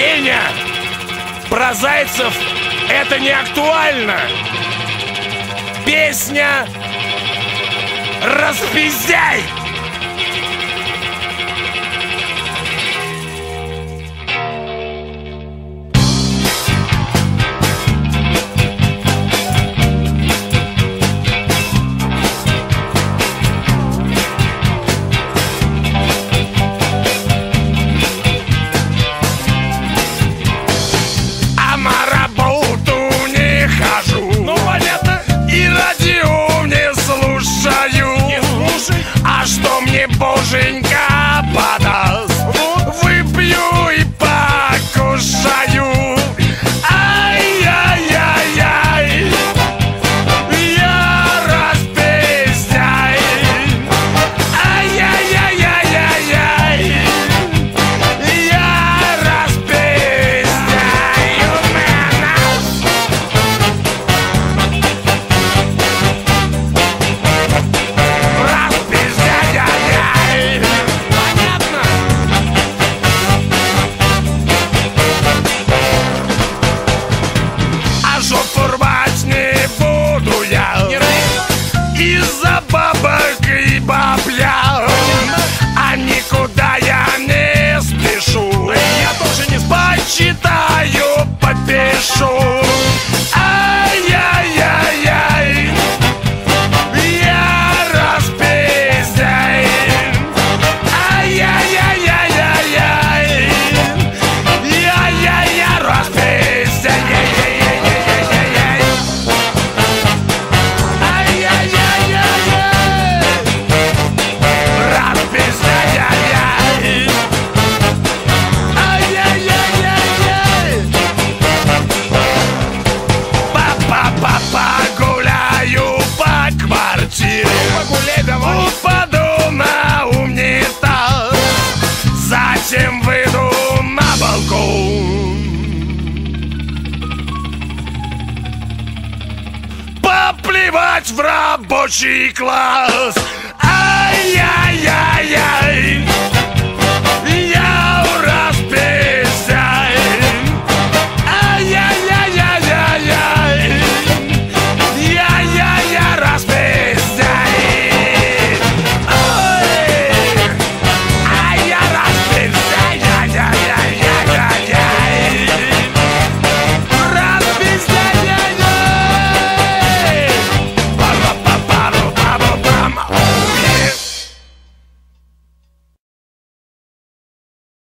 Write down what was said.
Сеня, про зайцев это не актуально. Песня «Распиздяй!» That's from Bushy Claus.